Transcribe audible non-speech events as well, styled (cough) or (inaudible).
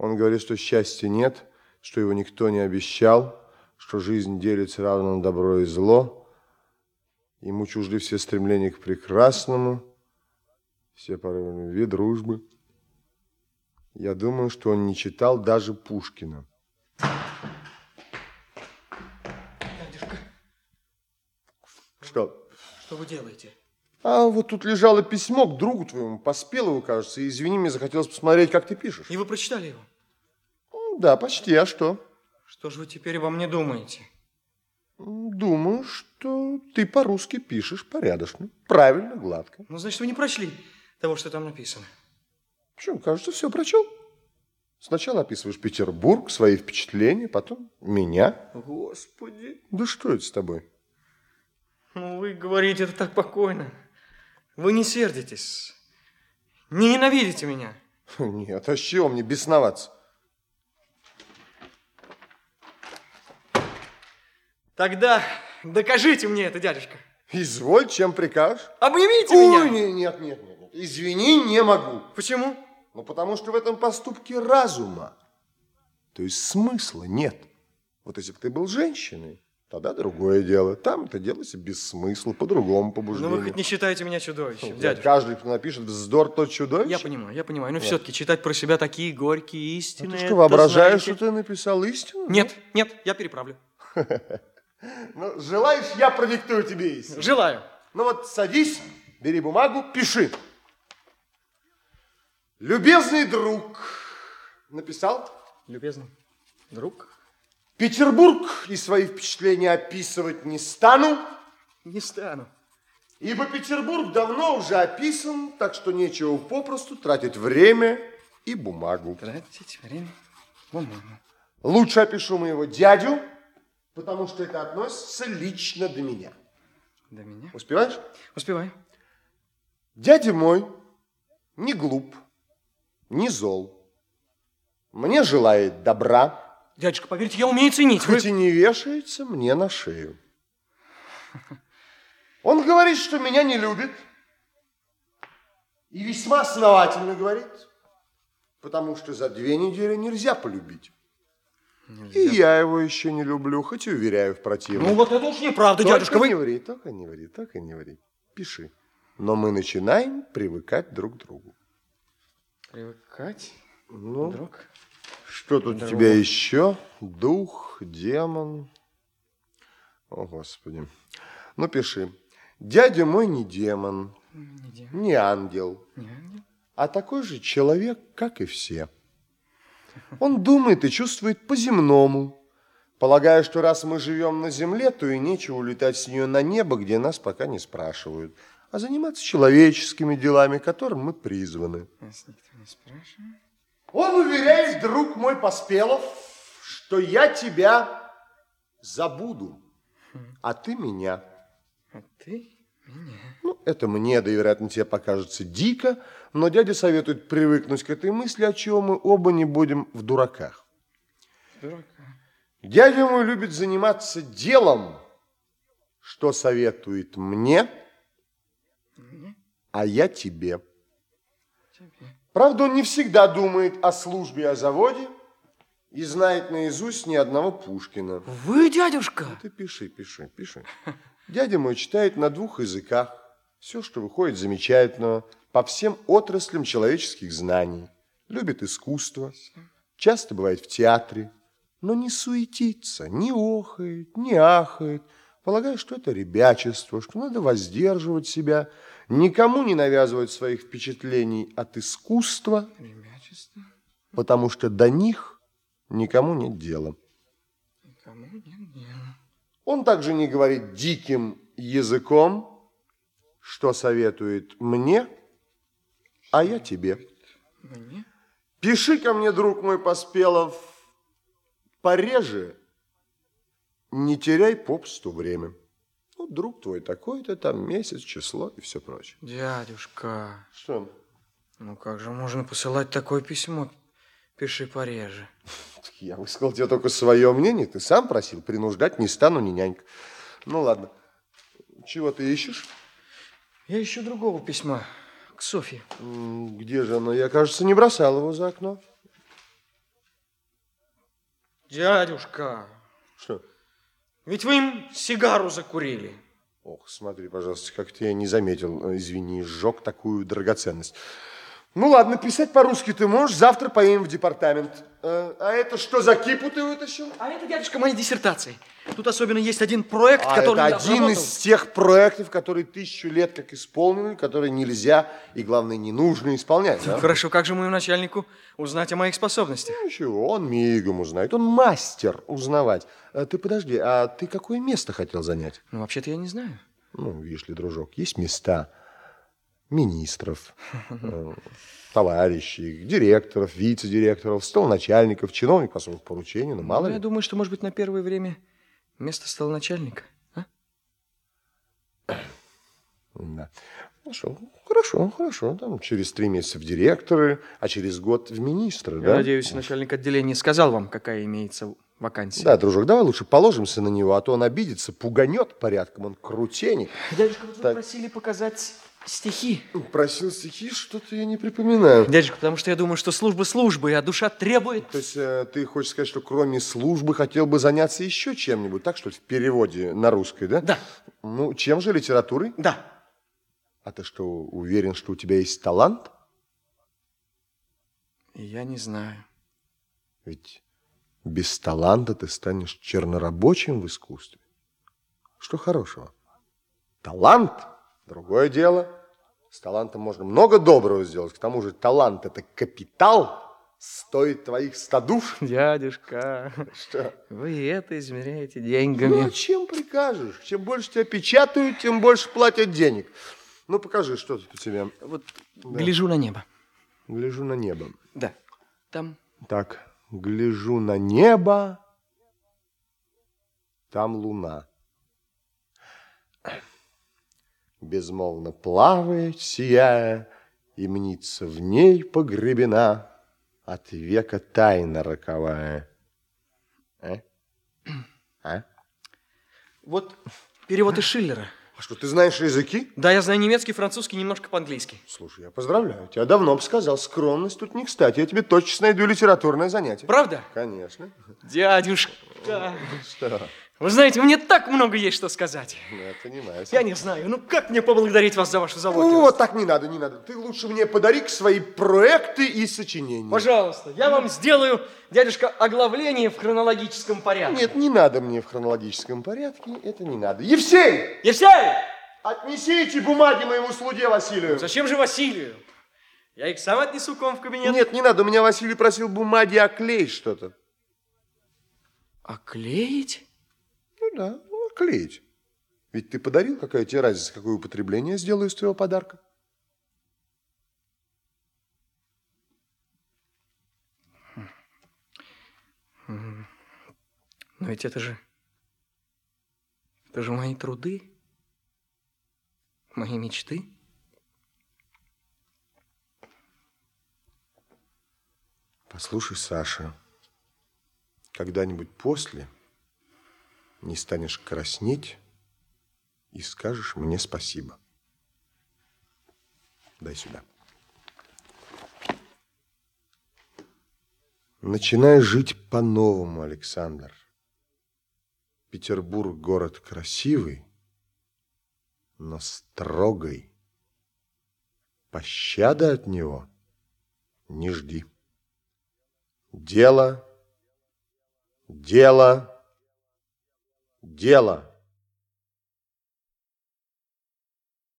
Он говорит, что счастья нет, что его никто не обещал, что жизнь делится равно на добро и зло. Ему чужды все стремления к прекрасному, все порывы любви, дружбы. Я думаю, что он не читал даже Пушкина. Дядюшка, Что? что вы делаете? А вот тут лежало письмо к другу твоему, Поспелову, кажется, и извини, мне захотелось посмотреть, как ты пишешь. И вы прочитали его? Да, почти, а что? Что же вы теперь обо мне думаете? Думаю, что ты по-русски пишешь порядочно, правильно, гладко. Ну, значит, вы не прочли того, что там написано. Почему? Кажется, все прочел. Сначала описываешь Петербург, свои впечатления, потом меня. Господи. Да что это с тобой? Ну, вы говорите это так покойно. Вы не сердитесь. Не ненавидите меня. Нет, а с чего мне бесноваться? Тогда докажите мне это, дядюшка. Изволь, чем прикажешь. Обнимите Ой, меня. не- нет, нет, нет, нет. Извини, не могу. Почему? Ну, потому что в этом поступке разума, то есть смысла нет. Вот если бы ты был женщиной, тогда другое дело. Там это делается без смысла, по другому Ну, побуждению. вы хоть не считаете меня чудовищем, Нет, дядюшка. Каждый, кто напишет вздор, тот чудовище. Я понимаю, я понимаю. Но все-таки читать про себя такие горькие А истины... ты что, воображаешь, знаете- что ты написал истину? Нет, нет, я переправлю. (laughs) Ну, желаешь, я продиктую тебе истину. Желаю. Ну вот садись, бери бумагу, пиши. Любезный друг, написал? Любезный друг, Петербург и свои впечатления описывать не стану, не стану. ибо Петербург давно уже описан, так что нечего попросту тратить время и бумагу. Тратить время, бумагу. Лучше опишу моего дядю, потому что это относится лично до меня. До меня. Успеваешь? Успеваю. Дядя мой не глуп, не зол. Мне желает добра, Дядюшка, поверьте, я умею ценить. Вы- хоть и не вешается мне на шею. Он говорит, что меня не любит, и весьма основательно говорит, потому что за две недели нельзя полюбить. И я его еще не люблю, хоть и уверяю в противном. Ну вот это уж неправда, Только дядюшка. не Вы... ври, только не ври, только не ври. Пиши. Но мы начинаем привыкать друг к другу. Привыкать, Ну, друг. что тут у тебя еще? Дух, демон. О, Господи. Ну, пиши. Дядя мой не демон, Не демон, не ангел, не ангел. а такой же человек, как и все. Он думает и чувствует по-земному, полагая, что раз мы живем на земле, то и нечего улетать с нее на небо, где нас пока не спрашивают, а заниматься человеческими делами, которым мы призваны. Нас никто не спрашивает. Он уверяет, друг мой Поспелов, что я тебя забуду, а ты меня. А ты меня. Ну, это мне, да вероятно, тебе покажется дико, но дядя советует привыкнуть к этой мысли, от чего мы оба не будем в дураках. Дурака. Дядя мой любит заниматься делом, что советует мне, а я тебе. Тебе. Правда, он не всегда думает о службе и о заводе и знает наизусть ни одного Пушкина. Вы, дядюшка? Ты пиши, пиши, пиши. Дядя мой читает на двух языках. Все, что выходит замечательного по всем отраслям человеческих знаний. Любит искусство. Часто бывает в театре. Но не суетится, не охает, не ахает. Полагая, что это ребячество, что надо воздерживать себя, никому не навязывать своих впечатлений от искусства, Ребячество. потому что до них никому нет дела. Никому нет дела. Он также не говорит диким языком, что советует мне, а я тебе. Мне? Пиши ко мне, друг мой Поспелов, пореже, не теряй попусту время. Ну, друг твой такой-то, там месяц, число и все прочее. Дядюшка, Что? ну как же можно посылать такое письмо? Пиши пореже. Я высказал тебе только свое мнение, ты сам просил, принуждать не стану ни нянька. Ну, ладно. Чего ты ищешь? Я ищу другого письма к Софье. Где же оно? Я, кажется, не бросал его за окно. Дядюшка, Что? ведь вы им сигару закурили. Ох, смотри, пожалуйста, как ты я не заметил. Извини, сжег такую драгоценность. Ну ладно, писать по-русски ты можешь. Завтра поедем в департамент. Э, А это что за кипу ты вытащил? А это, дядюшка, мои диссертации. Тут особенно есть один проект, А который это один обработал. из тех проектов, которые тысячу лет как исполнены, которые нельзя и, главное, не нужно исполнять. да? Хорошо, как же моему начальнику узнать о моих способностях? Ну, Ничего, он мигом узнает. Он мастер узнавать. А ты подожди, а ты какое место хотел занять? Ну, вообще-то я не знаю. Ну, видишь ли, дружок, есть места министров, э, товарищей, директоров, вице-директоров, столоначальников, чиновников по особых поручений, ну, мало Ну, ли. я думаю, что, может быть, на первое время место стало начальника. а? Да. Хорошо, хорошо, хорошо. Там через три месяца в директоры, а через год в министры, Я да? надеюсь, начальник отделения сказал вам, какая имеется вакансия. Да, дружок, давай лучше положимся на него, а то он обидится, пуганет порядком, он крутеник. Дядюшка, вот вы Так. просили показать стихи. Просил стихи, что-то я не припоминаю. Дядюшка, потому что я думаю, что служба службой, а душа требует... То есть э, ты хочешь сказать, что кроме службы хотел бы заняться еще чем-нибудь, так что ли, в переводе на русский, да? Да. Ну, чем же литературой? Да. А ты что, уверен, что у тебя есть талант? Я не знаю. Ведь без таланта ты станешь чернорабочим в искусстве. Что хорошего? Талант – другое дело. С талантом можно много доброго сделать. К тому же талант – это капитал, стоит твоих ста душ. Дядюшка, Что? вы это измеряете Ну, деньгами. а чем прикажешь? Чем больше тебя печатают, тем больше платят денег. Ну, покажи, что тут у тебя. Вот гляжу на небо. Гляжу на небо. Да. Там Так, гляжу на небо, там луна. Безмолвно плавает, сияя, и мнится в ней погребена от века тайна роковая. А? А? вот перевод из Шиллера. А что, ты знаешь языки? Да, я знаю немецкий, французский, немножко по-английски. Слушай, я поздравляю тебя. Давно бы сказал, скромность тут не кстати. Я тебе точно найду литературное занятие. Правда? Конечно. Дядюшка. Что? Вы знаете, мне так много есть что сказать. Ну, я понимаю. Я не знаю, ну как мне поблагодарить вас за вашу Ну, заботливость? вот так не надо, не надо. Ты лучше мне подари свои проекты и сочинения. Пожалуйста, я вам сделаю, дядюшка, оглавление в хронологическом порядке. Нет, не надо мне в хронологическом порядке, это не надо. Евсей, Евсей! отнеси эти бумаги моему слуге Василию. Зачем же Василию? Я их сам отнесу к вам в кабинет. Нет, не надо, у меня Василий просил бумаги оклеить что-то. Оклеить? Ну да, ну, оклеить. Ведь ты подарил, какая тебе разница, какое употребление сделаю из твоего подарка? Но ведь это же... Это же мои труды, мои мечты. Послушай, Саша, когда-нибудь после не станешь краснеть и скажешь мне спасибо. Дай сюда. Начинай жить по-новому, Александр. Петербург город красивый, но строгой. Пощады от него не жди. Дело, дело, дело.